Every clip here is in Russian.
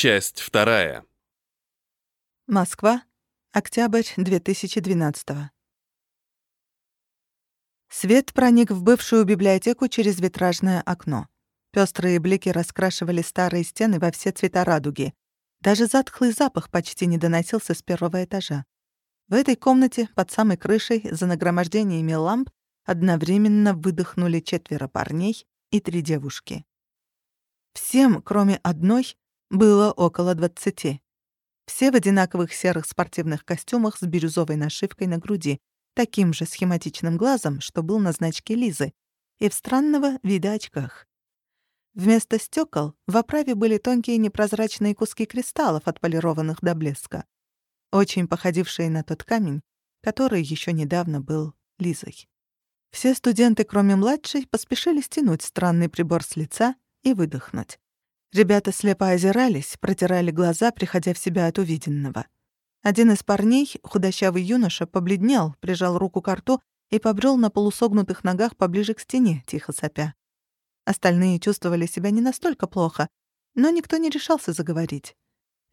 Часть вторая. Москва. Октябрь 2012 Свет проник в бывшую библиотеку через витражное окно. Пёстрые блики раскрашивали старые стены во все цвета радуги. Даже затхлый запах почти не доносился с первого этажа. В этой комнате, под самой крышей, за нагромождениями ламп, одновременно выдохнули четверо парней и три девушки. Всем, кроме одной, было около двадцати. Все в одинаковых серых спортивных костюмах с бирюзовой нашивкой на груди, таким же схематичным глазом, что был на значке Лизы, и в странного вида очках. Вместо стекол в оправе были тонкие непрозрачные куски кристаллов, отполированных до блеска, очень походившие на тот камень, который еще недавно был Лизой. Все студенты, кроме младшей, поспешили стянуть странный прибор с лица и выдохнуть. Ребята слепо озирались, протирали глаза, приходя в себя от увиденного. Один из парней, худощавый юноша, побледнел, прижал руку к рту и побрел на полусогнутых ногах поближе к стене, тихо сопя. Остальные чувствовали себя не настолько плохо, но никто не решался заговорить.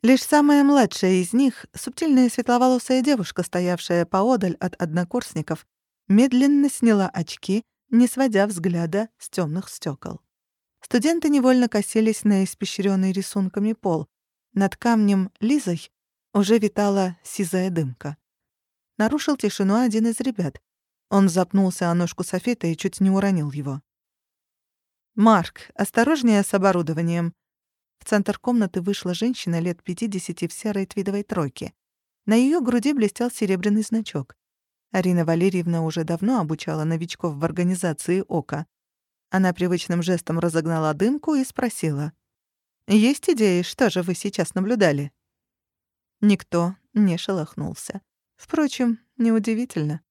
Лишь самая младшая из них, субтильная светловолосая девушка, стоявшая поодаль от однокурсников, медленно сняла очки, не сводя взгляда с темных стекол. Студенты невольно косились на испещренный рисунками пол. Над камнем Лизой уже витала сизая дымка. Нарушил тишину один из ребят. Он запнулся о ножку софита и чуть не уронил его. «Марк, осторожнее с оборудованием». В центр комнаты вышла женщина лет 50 в серой твидовой тройке. На ее груди блестел серебряный значок. Арина Валерьевна уже давно обучала новичков в организации ОКО. Она привычным жестом разогнала дымку и спросила. «Есть идеи, что же вы сейчас наблюдали?» Никто не шелохнулся. Впрочем, неудивительно.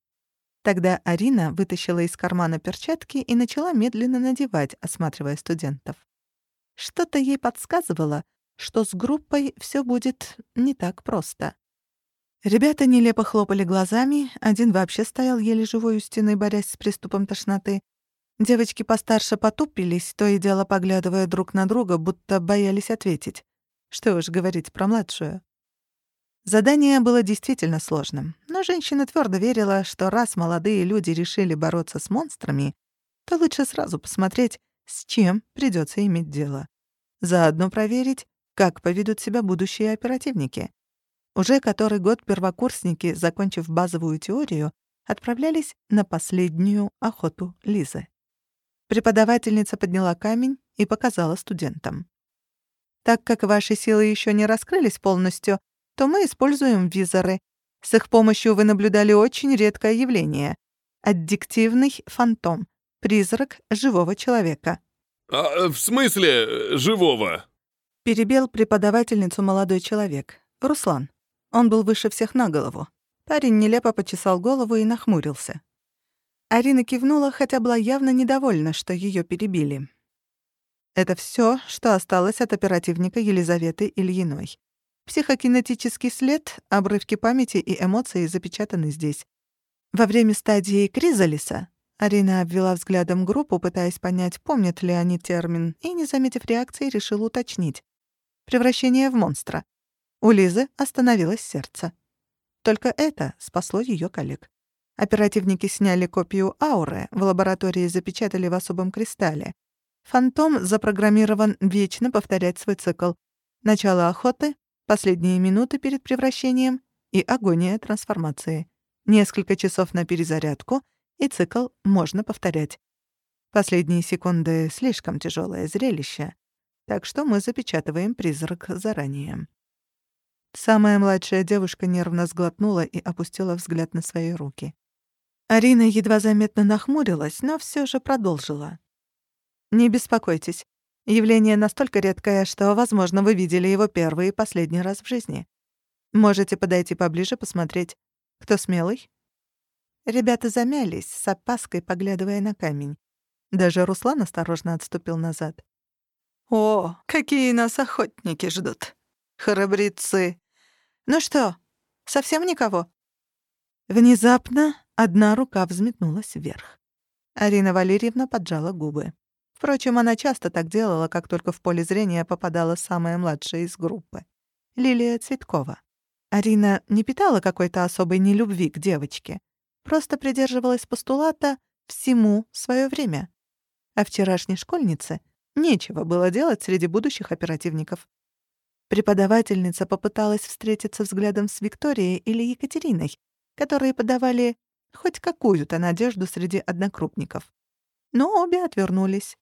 Тогда Арина вытащила из кармана перчатки и начала медленно надевать, осматривая студентов. Что-то ей подсказывало, что с группой все будет не так просто. Ребята нелепо хлопали глазами, один вообще стоял еле живой у стены, борясь с приступом тошноты. Девочки постарше потупились, то и дело поглядывая друг на друга, будто боялись ответить. Что уж говорить про младшую. Задание было действительно сложным, но женщина твердо верила, что раз молодые люди решили бороться с монстрами, то лучше сразу посмотреть, с чем придется иметь дело. Заодно проверить, как поведут себя будущие оперативники. Уже который год первокурсники, закончив базовую теорию, отправлялись на последнюю охоту Лизы. Преподавательница подняла камень и показала студентам. Так как ваши силы еще не раскрылись полностью, то мы используем визоры. С их помощью вы наблюдали очень редкое явление — аддиктивный фантом, призрак живого человека. «А, в смысле живого?» Перебил преподавательницу молодой человек. Руслан. Он был выше всех на голову. Парень нелепо почесал голову и нахмурился. Арина кивнула, хотя была явно недовольна, что ее перебили. Это все, что осталось от оперативника Елизаветы Ильиной. Психокинетический след, обрывки памяти и эмоций запечатаны здесь. Во время стадии кризалиса Арина обвела взглядом группу, пытаясь понять, помнят ли они термин, и, не заметив реакции, решила уточнить. Превращение в монстра. У Лизы остановилось сердце. Только это спасло ее коллег. Оперативники сняли копию ауры, в лаборатории запечатали в особом кристалле. Фантом запрограммирован вечно повторять свой цикл. Начало охоты, последние минуты перед превращением и агония трансформации. Несколько часов на перезарядку, и цикл можно повторять. Последние секунды — слишком тяжелое зрелище, так что мы запечатываем призрак заранее. Самая младшая девушка нервно сглотнула и опустила взгляд на свои руки. Арина едва заметно нахмурилась, но все же продолжила. «Не беспокойтесь. Явление настолько редкое, что, возможно, вы видели его первый и последний раз в жизни. Можете подойти поближе, посмотреть. Кто смелый?» Ребята замялись, с опаской поглядывая на камень. Даже Руслан осторожно отступил назад. «О, какие нас охотники ждут! Храбрецы! «Ну что, совсем никого?» Внезапно одна рука взметнулась вверх. Арина Валерьевна поджала губы. Впрочем, она часто так делала, как только в поле зрения попадала самая младшая из группы. Лилия Цветкова. Арина не питала какой-то особой нелюбви к девочке, просто придерживалась постулата «всему свое время». А вчерашней школьнице нечего было делать среди будущих оперативников. Преподавательница попыталась встретиться взглядом с Викторией или Екатериной, которые подавали хоть какую-то надежду среди однокрупников. Но обе отвернулись.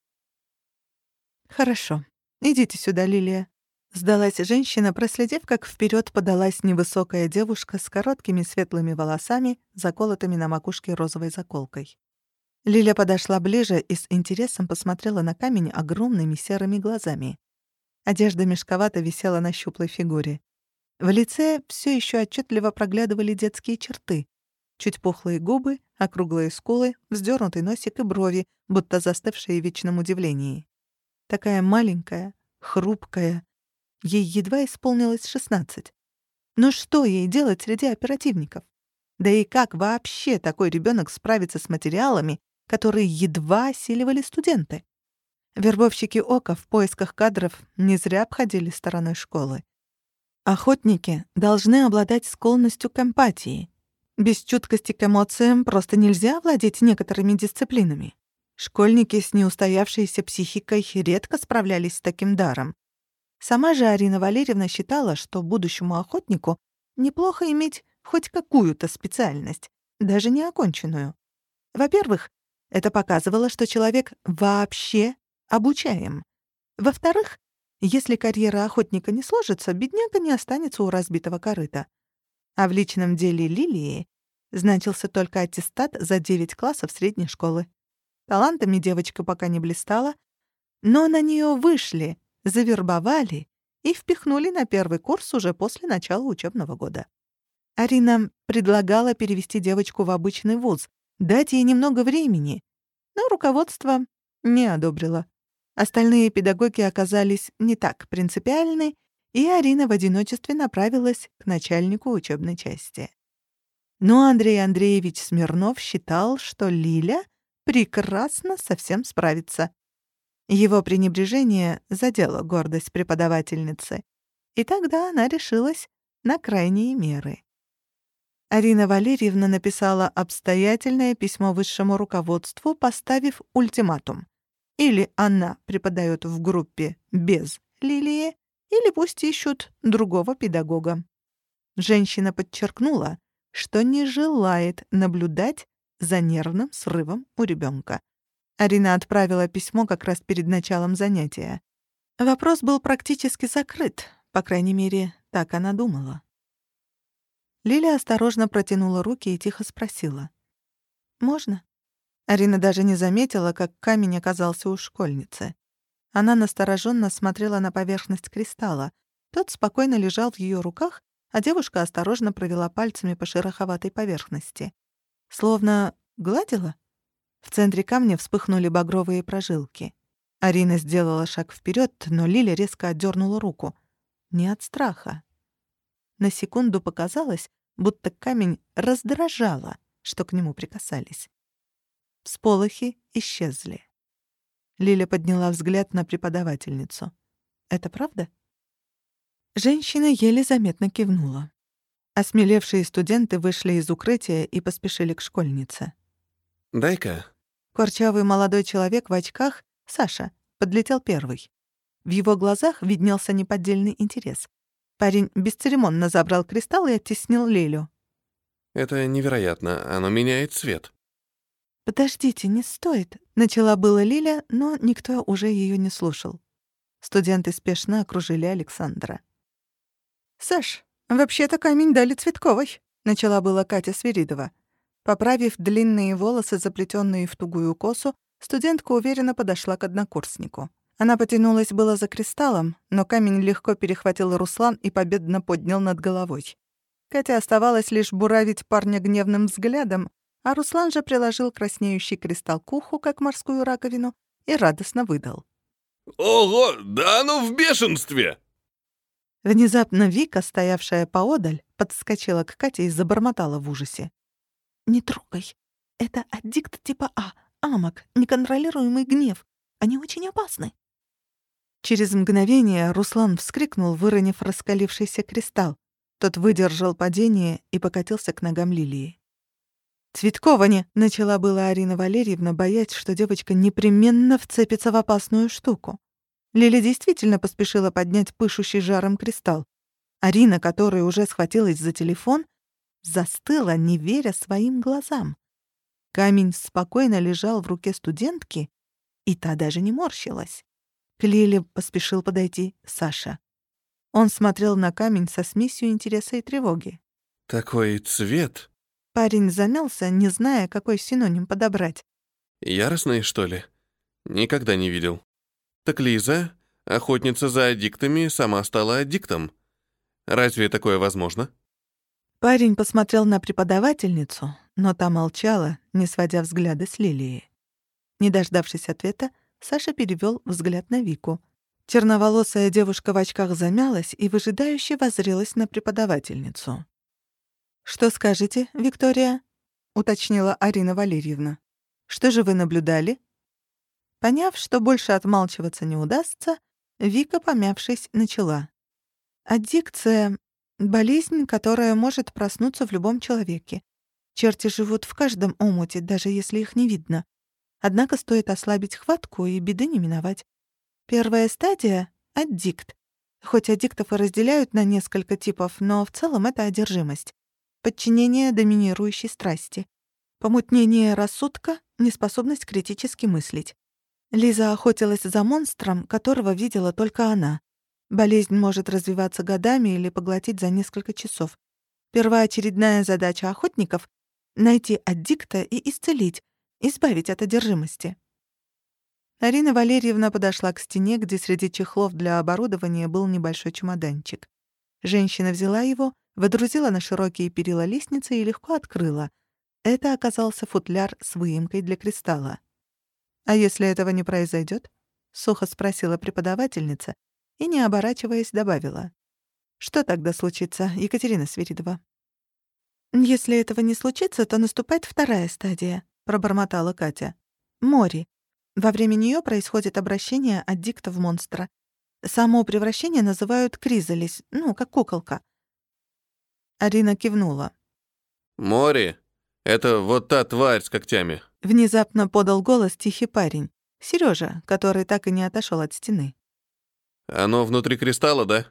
«Хорошо. Идите сюда, Лилия», — сдалась женщина, проследив, как вперед подалась невысокая девушка с короткими светлыми волосами, заколотыми на макушке розовой заколкой. Лиля подошла ближе и с интересом посмотрела на камень огромными серыми глазами. Одежда мешковато висела на щуплой фигуре. В лице все еще отчетливо проглядывали детские черты. Чуть пухлые губы, округлые скулы, вздернутый носик и брови, будто застывшие в вечном удивлении. Такая маленькая, хрупкая. Ей едва исполнилось шестнадцать. Но что ей делать среди оперативников? Да и как вообще такой ребенок справится с материалами, которые едва осиливали студенты? Вербовщики ОКа в поисках кадров не зря обходили стороной школы. Охотники должны обладать склонностью к эмпатии. Без чуткости к эмоциям просто нельзя владеть некоторыми дисциплинами. Школьники с неустоявшейся психикой редко справлялись с таким даром. Сама же Арина Валерьевна считала, что будущему охотнику неплохо иметь хоть какую-то специальность, даже неоконченную. Во-первых, это показывало, что человек вообще обучаем. Во-вторых, если карьера охотника не сложится, бедняга не останется у разбитого корыта. А в личном деле Лилии значился только аттестат за 9 классов средней школы. Талантами девочка пока не блистала, но на нее вышли, завербовали и впихнули на первый курс уже после начала учебного года. Арина предлагала перевести девочку в обычный вуз, дать ей немного времени, но руководство не одобрило. Остальные педагоги оказались не так принципиальны, и Арина в одиночестве направилась к начальнику учебной части. Но Андрей Андреевич Смирнов считал, что Лиля прекрасно со всем справится. Его пренебрежение задело гордость преподавательницы, и тогда она решилась на крайние меры. Арина Валерьевна написала обстоятельное письмо высшему руководству, поставив ультиматум. Или она преподает в группе без Лилии, или пусть ищут другого педагога. Женщина подчеркнула, что не желает наблюдать за нервным срывом у ребенка. Арина отправила письмо как раз перед началом занятия. Вопрос был практически закрыт, по крайней мере, так она думала. Лиля осторожно протянула руки и тихо спросила. «Можно?» Арина даже не заметила, как камень оказался у школьницы. Она настороженно смотрела на поверхность кристалла. Тот спокойно лежал в ее руках, а девушка осторожно провела пальцами по шероховатой поверхности. Словно гладила? В центре камня вспыхнули багровые прожилки. Арина сделала шаг вперед, но Лиля резко отдернула руку. Не от страха. На секунду показалось, будто камень раздражало, что к нему прикасались. Всполохи исчезли. Лиля подняла взгляд на преподавательницу. «Это правда?» Женщина еле заметно кивнула. Осмелевшие студенты вышли из укрытия и поспешили к школьнице. «Дай-ка». Корчавый молодой человек в очках, Саша, подлетел первый. В его глазах виднелся неподдельный интерес. Парень бесцеремонно забрал кристалл и оттеснил Лилю. «Это невероятно. Оно меняет цвет». «Подождите, не стоит», — начала была Лиля, но никто уже ее не слушал. Студенты спешно окружили Александра. «Саш, вообще-то камень дали Цветковой», — начала была Катя Свиридова. Поправив длинные волосы, заплетенные в тугую косу, студентка уверенно подошла к однокурснику. Она потянулась было за кристаллом, но камень легко перехватил Руслан и победно поднял над головой. Катя оставалось лишь буравить парня гневным взглядом, а Руслан же приложил краснеющий кристалл к уху, как морскую раковину, и радостно выдал. «Ого, да оно в бешенстве!» Внезапно Вика, стоявшая поодаль, подскочила к Кате и забормотала в ужасе. «Не трогай. Это аддикт типа А, амок, неконтролируемый гнев. Они очень опасны». Через мгновение Руслан вскрикнул, выронив раскалившийся кристалл. Тот выдержал падение и покатился к ногам Лилии. «Цветковане!» — начала была Арина Валерьевна, боясь, что девочка непременно вцепится в опасную штуку. Лили действительно поспешила поднять пышущий жаром кристалл. Арина, которая уже схватилась за телефон, застыла, не веря своим глазам. Камень спокойно лежал в руке студентки, и та даже не морщилась. К Лиле поспешил подойти Саша. Он смотрел на камень со смесью интереса и тревоги. «Такой цвет?» Парень замялся, не зная, какой синоним подобрать. «Яростный, что ли? Никогда не видел. Так Лиза, охотница за аддиктами, сама стала аддиктом. Разве такое возможно?» Парень посмотрел на преподавательницу, но та молчала, не сводя взгляда с Лилии. Не дождавшись ответа, Саша перевел взгляд на Вику — Черноволосая девушка в очках замялась и выжидающе воззрелась на преподавательницу. «Что скажете, Виктория?» — уточнила Арина Валерьевна. «Что же вы наблюдали?» Поняв, что больше отмалчиваться не удастся, Вика, помявшись, начала. «Аддикция — болезнь, которая может проснуться в любом человеке. Черти живут в каждом омуте, даже если их не видно. Однако стоит ослабить хватку, и беды не миновать. Первая стадия — аддикт. Хоть аддиктов и разделяют на несколько типов, но в целом это одержимость. Подчинение доминирующей страсти. Помутнение рассудка, неспособность критически мыслить. Лиза охотилась за монстром, которого видела только она. Болезнь может развиваться годами или поглотить за несколько часов. Первоочередная задача охотников — найти аддикта и исцелить, избавить от одержимости. Арина Валерьевна подошла к стене, где среди чехлов для оборудования был небольшой чемоданчик. Женщина взяла его, водрузила на широкие перила лестницы и легко открыла. Это оказался футляр с выемкой для кристалла. «А если этого не произойдет? сухо спросила преподавательница и, не оборачиваясь, добавила. «Что тогда случится, Екатерина Свиридова?» «Если этого не случится, то наступает вторая стадия», — пробормотала Катя. «Мори. Во время нее происходит обращение от дикта в монстра. Само превращение называют кризалис, ну, как куколка. Арина кивнула. «Мори, это вот та тварь с когтями». Внезапно подал голос тихий парень. Сережа, который так и не отошел от стены. «Оно внутри кристалла, да?»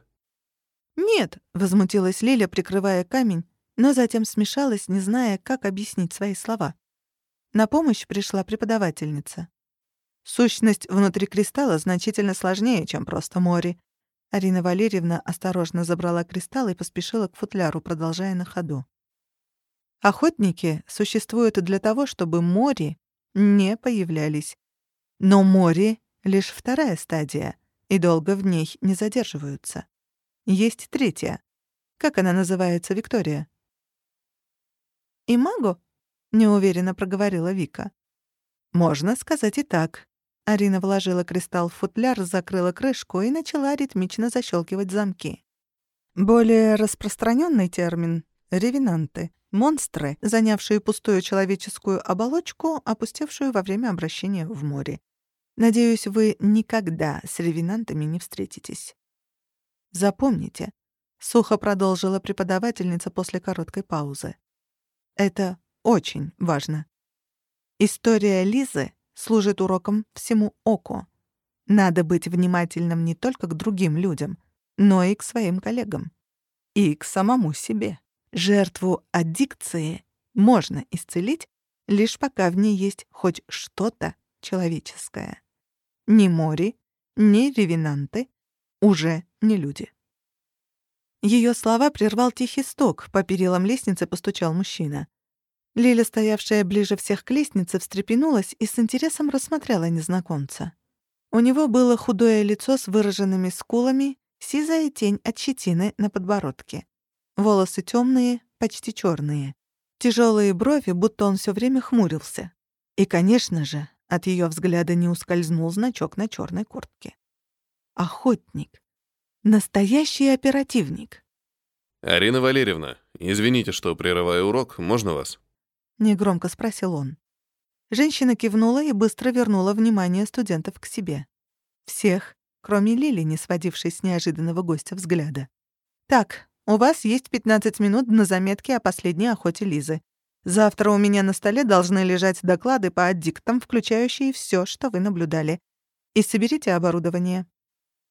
«Нет», — возмутилась Лиля, прикрывая камень, но затем смешалась, не зная, как объяснить свои слова. На помощь пришла преподавательница. Сущность внутри кристалла значительно сложнее, чем просто море. Арина Валерьевна осторожно забрала кристалл и поспешила к футляру, продолжая на ходу. Охотники существуют для того, чтобы море не появлялись. Но море — лишь вторая стадия, и долго в ней не задерживаются. Есть третья. Как она называется, Виктория? «Имаго?» — неуверенно проговорила Вика. «Можно сказать и так», Арина вложила кристалл в футляр, закрыла крышку и начала ритмично защелкивать замки. Более распространенный термин — ревенанты — монстры, занявшие пустую человеческую оболочку, опустевшую во время обращения в море. Надеюсь, вы никогда с ревенантами не встретитесь. Запомните, — сухо продолжила преподавательница после короткой паузы. Это очень важно. История Лизы служит уроком всему оку. Надо быть внимательным не только к другим людям, но и к своим коллегам. И к самому себе. Жертву аддикции можно исцелить, лишь пока в ней есть хоть что-то человеческое. Ни мори, ни ревенанты уже не люди. Ее слова прервал тихий стук, по перилам лестницы постучал мужчина. Лиля, стоявшая ближе всех к лестнице, встрепенулась и с интересом рассмотрела незнакомца. У него было худое лицо с выраженными скулами, сизая тень от щетины на подбородке. Волосы темные, почти черные. Тяжелые брови, будто он все время хмурился. И, конечно же, от ее взгляда не ускользнул значок на черной куртке. Охотник. Настоящий оперативник. «Арина Валерьевна, извините, что прерываю урок, можно вас?» негромко спросил он. Женщина кивнула и быстро вернула внимание студентов к себе. Всех, кроме Лили, не сводившей с неожиданного гостя взгляда. «Так, у вас есть 15 минут на заметки о последней охоте Лизы. Завтра у меня на столе должны лежать доклады по аддиктам, включающие все, что вы наблюдали. И соберите оборудование».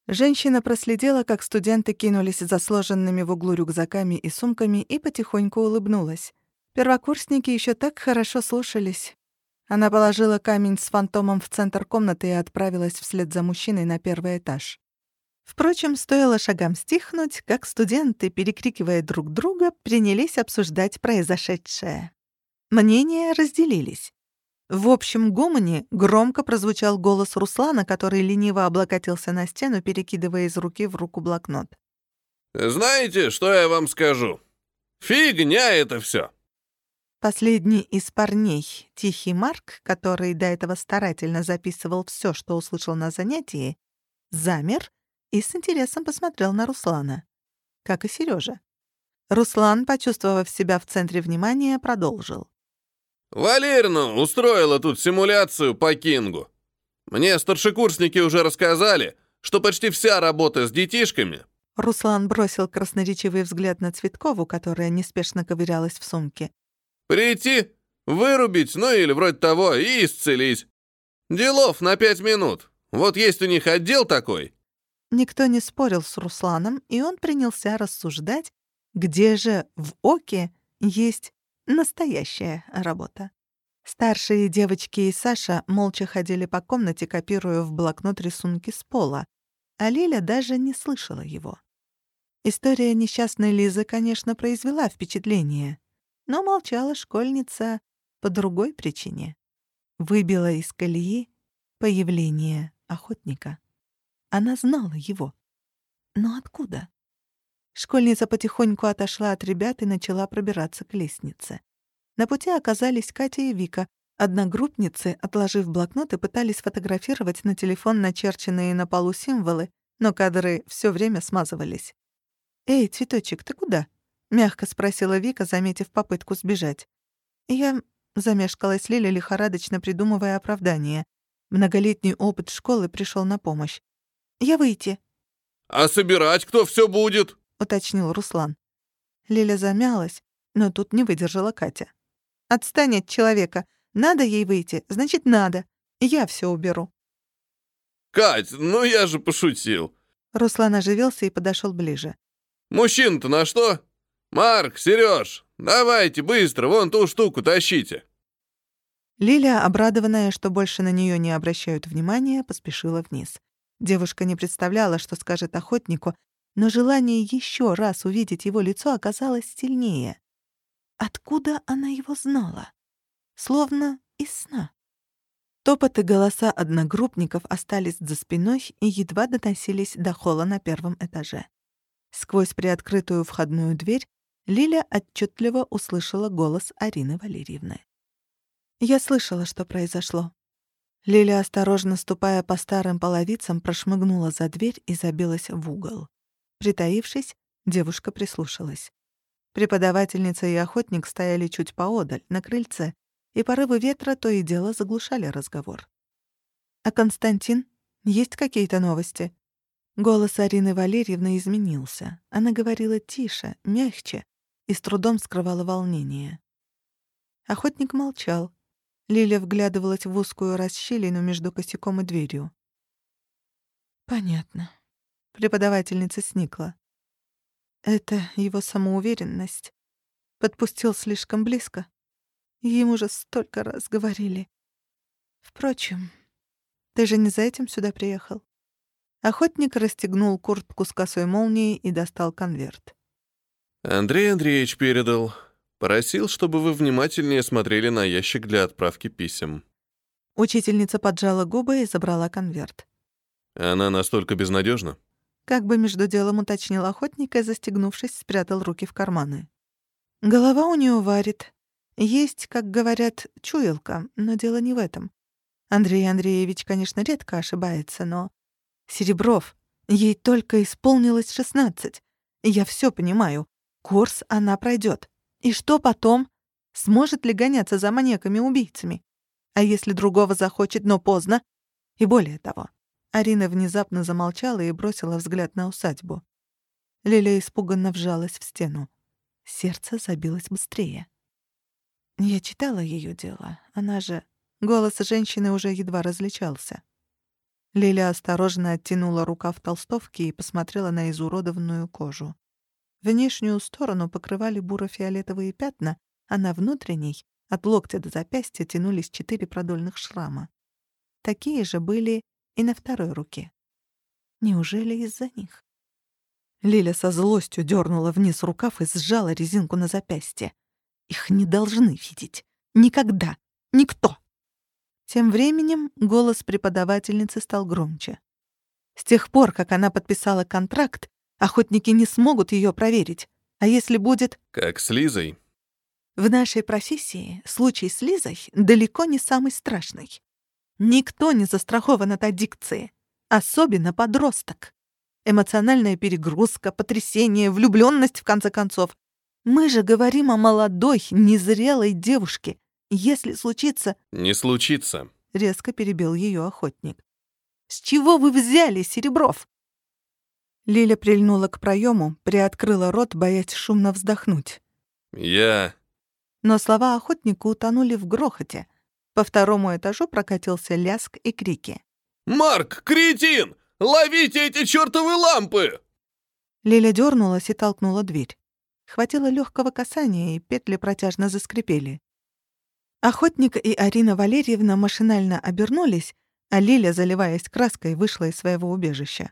Женщина проследила, как студенты кинулись за сложенными в углу рюкзаками и сумками и потихоньку улыбнулась. Первокурсники еще так хорошо слушались. Она положила камень с фантомом в центр комнаты и отправилась вслед за мужчиной на первый этаж. Впрочем, стоило шагам стихнуть, как студенты, перекрикивая друг друга, принялись обсуждать произошедшее. Мнения разделились. В общем гомоне громко прозвучал голос Руслана, который лениво облокотился на стену, перекидывая из руки в руку блокнот. «Знаете, что я вам скажу? Фигня это все. Последний из парней, Тихий Марк, который до этого старательно записывал все, что услышал на занятии, замер и с интересом посмотрел на Руслана. Как и Сережа. Руслан, почувствовав себя в центре внимания, продолжил. Валерина устроила тут симуляцию по Кингу. Мне старшекурсники уже рассказали, что почти вся работа с детишками...» Руслан бросил красноречивый взгляд на Цветкову, которая неспешно ковырялась в сумке. «Прийти, вырубить, ну или вроде того, и исцелить. Делов на пять минут. Вот есть у них отдел такой». Никто не спорил с Русланом, и он принялся рассуждать, где же в Оке есть Настоящая работа. Старшие девочки и Саша молча ходили по комнате, копируя в блокнот рисунки с пола, а Лиля даже не слышала его. История несчастной Лизы, конечно, произвела впечатление, но молчала школьница по другой причине. Выбила из колеи появление охотника. Она знала его. Но откуда? Школьница потихоньку отошла от ребят и начала пробираться к лестнице. На пути оказались Катя и Вика. Одногруппницы, отложив блокноты, пытались фотографировать на телефон начерченные на полу символы, но кадры все время смазывались. «Эй, цветочек, ты куда?» — мягко спросила Вика, заметив попытку сбежать. «Я...» — замешкалась Лиля, лихорадочно придумывая оправдание. Многолетний опыт школы пришел на помощь. «Я выйти». «А собирать кто все будет?» уточнил Руслан. Лиля замялась, но тут не выдержала Катя. «Отстань от человека. Надо ей выйти, значит, надо. Я все уберу». «Кать, ну я же пошутил». Руслан оживился и подошел ближе. «Мужчин-то на что? Марк, Сереж, давайте быстро вон ту штуку тащите». Лиля, обрадованная, что больше на нее не обращают внимания, поспешила вниз. Девушка не представляла, что скажет охотнику, но желание еще раз увидеть его лицо оказалось сильнее. Откуда она его знала? Словно из сна. Топот и голоса одногруппников остались за спиной и едва доносились до холла на первом этаже. Сквозь приоткрытую входную дверь Лиля отчетливо услышала голос Арины Валерьевны. «Я слышала, что произошло». Лиля, осторожно ступая по старым половицам, прошмыгнула за дверь и забилась в угол. Притаившись, девушка прислушалась. Преподавательница и охотник стояли чуть поодаль, на крыльце, и порывы ветра то и дело заглушали разговор. «А Константин? Есть какие-то новости?» Голос Арины Валерьевны изменился. Она говорила тише, мягче и с трудом скрывала волнение. Охотник молчал. Лиля вглядывалась в узкую расщелину между косяком и дверью. «Понятно», Преподавательница сникла. Это его самоуверенность. Подпустил слишком близко. Ему же столько раз говорили. Впрочем, ты же не за этим сюда приехал. Охотник расстегнул куртку с косой молнией и достал конверт. Андрей Андреевич передал. Просил, чтобы вы внимательнее смотрели на ящик для отправки писем. Учительница поджала губы и забрала конверт. Она настолько безнадежна? Как бы между делом уточнил охотник и, застегнувшись, спрятал руки в карманы. Голова у нее варит. Есть, как говорят, чуялка, но дело не в этом. Андрей Андреевич, конечно, редко ошибается, но... Серебров, ей только исполнилось шестнадцать. Я все понимаю. Курс она пройдет. И что потом? Сможет ли гоняться за маньяками-убийцами? А если другого захочет, но поздно? И более того. Арина внезапно замолчала и бросила взгляд на усадьбу. Лиля испуганно вжалась в стену. Сердце забилось быстрее. Я читала ее дело. Она же... Голос женщины уже едва различался. Лиля осторожно оттянула рукав толстовки и посмотрела на изуродованную кожу. Внешнюю сторону покрывали буро-фиолетовые пятна, а на внутренней, от локтя до запястья, тянулись четыре продольных шрама. Такие же были и на второй руке. Неужели из-за них? Лиля со злостью дернула вниз рукав и сжала резинку на запястье. Их не должны видеть. Никогда. Никто. Тем временем голос преподавательницы стал громче. С тех пор, как она подписала контракт, охотники не смогут ее проверить. А если будет... Как с Лизой. В нашей профессии случай с Лизой далеко не самый страшный. Никто не застрахован от аддикции. Особенно подросток. Эмоциональная перегрузка, потрясение, влюблённость, в конце концов. Мы же говорим о молодой, незрелой девушке. Если случится... Не случится. Резко перебил её охотник. С чего вы взяли, Серебров? Лиля прильнула к проёму, приоткрыла рот, боясь шумно вздохнуть. Я... Но слова охотника утонули в грохоте. По второму этажу прокатился ляск и крики. «Марк, кретин! Ловите эти чертовы лампы!» Лиля дернулась и толкнула дверь. Хватило легкого касания, и петли протяжно заскрипели. Охотник и Арина Валерьевна машинально обернулись, а Лиля, заливаясь краской, вышла из своего убежища.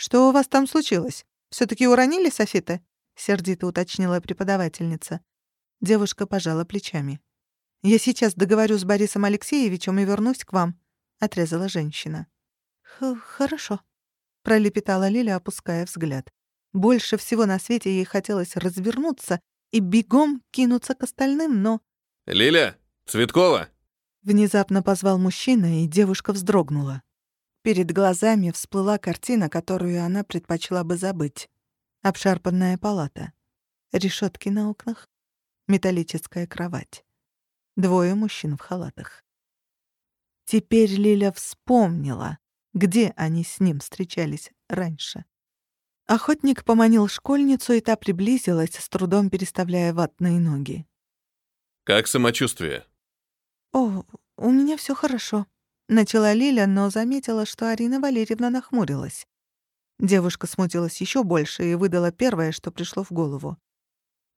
«Что у вас там случилось? все таки уронили софиты?» — сердито уточнила преподавательница. Девушка пожала плечами. «Я сейчас договорю с Борисом Алексеевичем и вернусь к вам», — отрезала женщина. «Хорошо», — пролепетала Лиля, опуская взгляд. Больше всего на свете ей хотелось развернуться и бегом кинуться к остальным, но... «Лиля! Цветкова!» Внезапно позвал мужчина, и девушка вздрогнула. Перед глазами всплыла картина, которую она предпочла бы забыть. Обшарпанная палата. решетки на окнах. Металлическая кровать. Двое мужчин в халатах. Теперь Лиля вспомнила, где они с ним встречались раньше. Охотник поманил школьницу, и та приблизилась, с трудом переставляя ватные ноги. «Как самочувствие?» «О, у меня все хорошо», — начала Лиля, но заметила, что Арина Валерьевна нахмурилась. Девушка смутилась еще больше и выдала первое, что пришло в голову.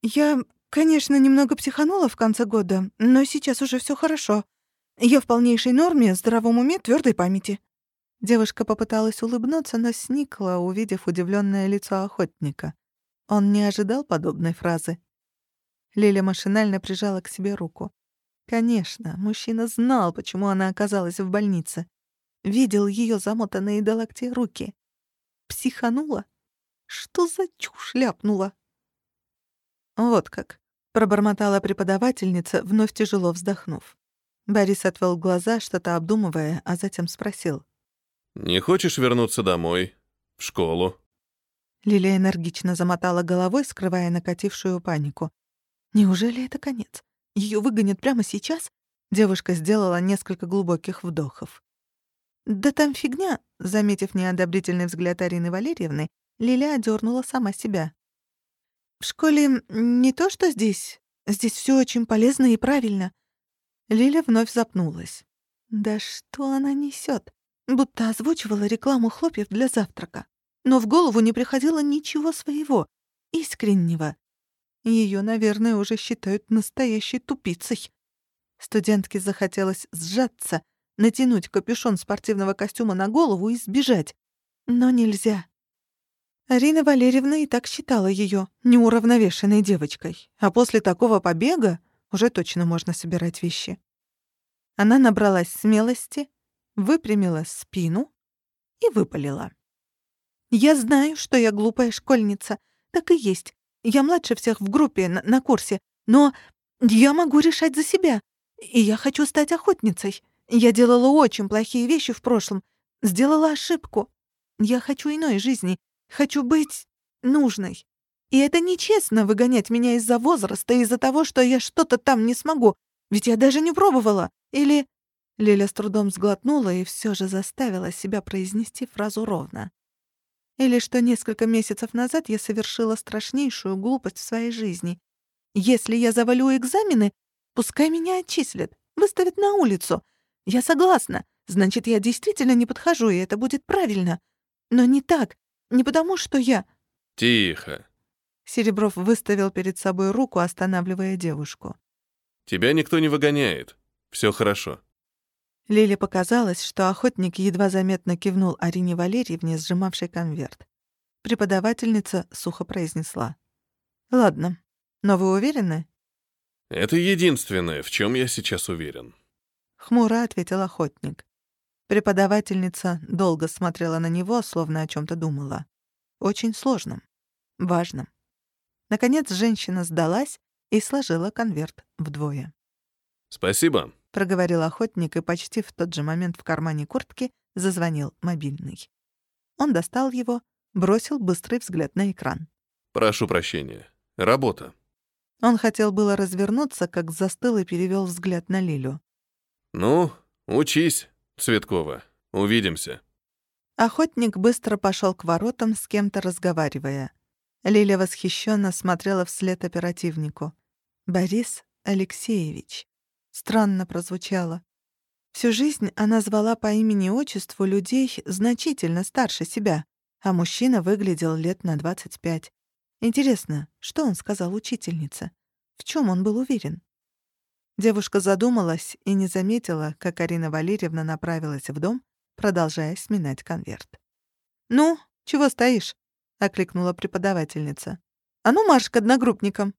«Я, конечно, немного психанула в конце года, но сейчас уже все хорошо. Я в полнейшей норме, здравом уме, твердой памяти». Девушка попыталась улыбнуться, но сникла, увидев удивленное лицо охотника. Он не ожидал подобной фразы. Лиля машинально прижала к себе руку. Конечно, мужчина знал, почему она оказалась в больнице. Видел ее замотанные до локтей руки. Психанула? Что за чушь ляпнула? Вот как, пробормотала преподавательница, вновь тяжело вздохнув. Борис отвел глаза, что-то обдумывая, а затем спросил. «Не хочешь вернуться домой? В школу?» Лилия энергично замотала головой, скрывая накатившую панику. «Неужели это конец? Ее выгонят прямо сейчас?» Девушка сделала несколько глубоких вдохов. «Да там фигня», — заметив неодобрительный взгляд Арины Валерьевны, Лиля одернула сама себя. «В школе не то, что здесь. Здесь все очень полезно и правильно». Лиля вновь запнулась. «Да что она несет? будто озвучивала рекламу хлопьев для завтрака. Но в голову не приходило ничего своего, искреннего. Ее, наверное, уже считают настоящей тупицей. Студентке захотелось сжаться, натянуть капюшон спортивного костюма на голову и сбежать. Но нельзя. Арина Валерьевна и так считала ее неуравновешенной девочкой, а после такого побега уже точно можно собирать вещи. Она набралась смелости, выпрямила спину и выпалила. «Я знаю, что я глупая школьница. Так и есть. Я младше всех в группе, на, на курсе. Но я могу решать за себя. И я хочу стать охотницей. Я делала очень плохие вещи в прошлом. Сделала ошибку. Я хочу иной жизни. Хочу быть нужной. И это нечестно выгонять меня из-за возраста, из-за того, что я что-то там не смогу. Ведь я даже не пробовала. Или...» Лиля с трудом сглотнула и все же заставила себя произнести фразу ровно. «Или что несколько месяцев назад я совершила страшнейшую глупость в своей жизни. Если я завалю экзамены, пускай меня отчислят, выставят на улицу. Я согласна. Значит, я действительно не подхожу, и это будет правильно. Но не так. Не потому, что я...» «Тихо». Серебров выставил перед собой руку, останавливая девушку. «Тебя никто не выгоняет. Все хорошо». Лиле показалось, что охотник едва заметно кивнул Арине Валерьевне, сжимавшей конверт. Преподавательница сухо произнесла. «Ладно, но вы уверены?» «Это единственное, в чем я сейчас уверен», — хмуро ответил охотник. Преподавательница долго смотрела на него, словно о чем то думала. Очень сложном, важном. Наконец женщина сдалась и сложила конверт вдвое. «Спасибо», — проговорил охотник, и почти в тот же момент в кармане куртки зазвонил мобильный. Он достал его, бросил быстрый взгляд на экран. «Прошу прощения. Работа». Он хотел было развернуться, как застыл и перевел взгляд на Лилю. «Ну, учись, Цветкова. Увидимся». Охотник быстро пошел к воротам, с кем-то разговаривая. Лиля восхищенно смотрела вслед оперативнику. «Борис Алексеевич». Странно прозвучало. Всю жизнь она звала по имени-отчеству людей значительно старше себя, а мужчина выглядел лет на 25. Интересно, что он сказал учительнице? В чем он был уверен? Девушка задумалась и не заметила, как Арина Валерьевна направилась в дом, продолжая сминать конверт. «Ну, чего стоишь?» — окликнула преподавательница. «А ну марш к одногруппникам!»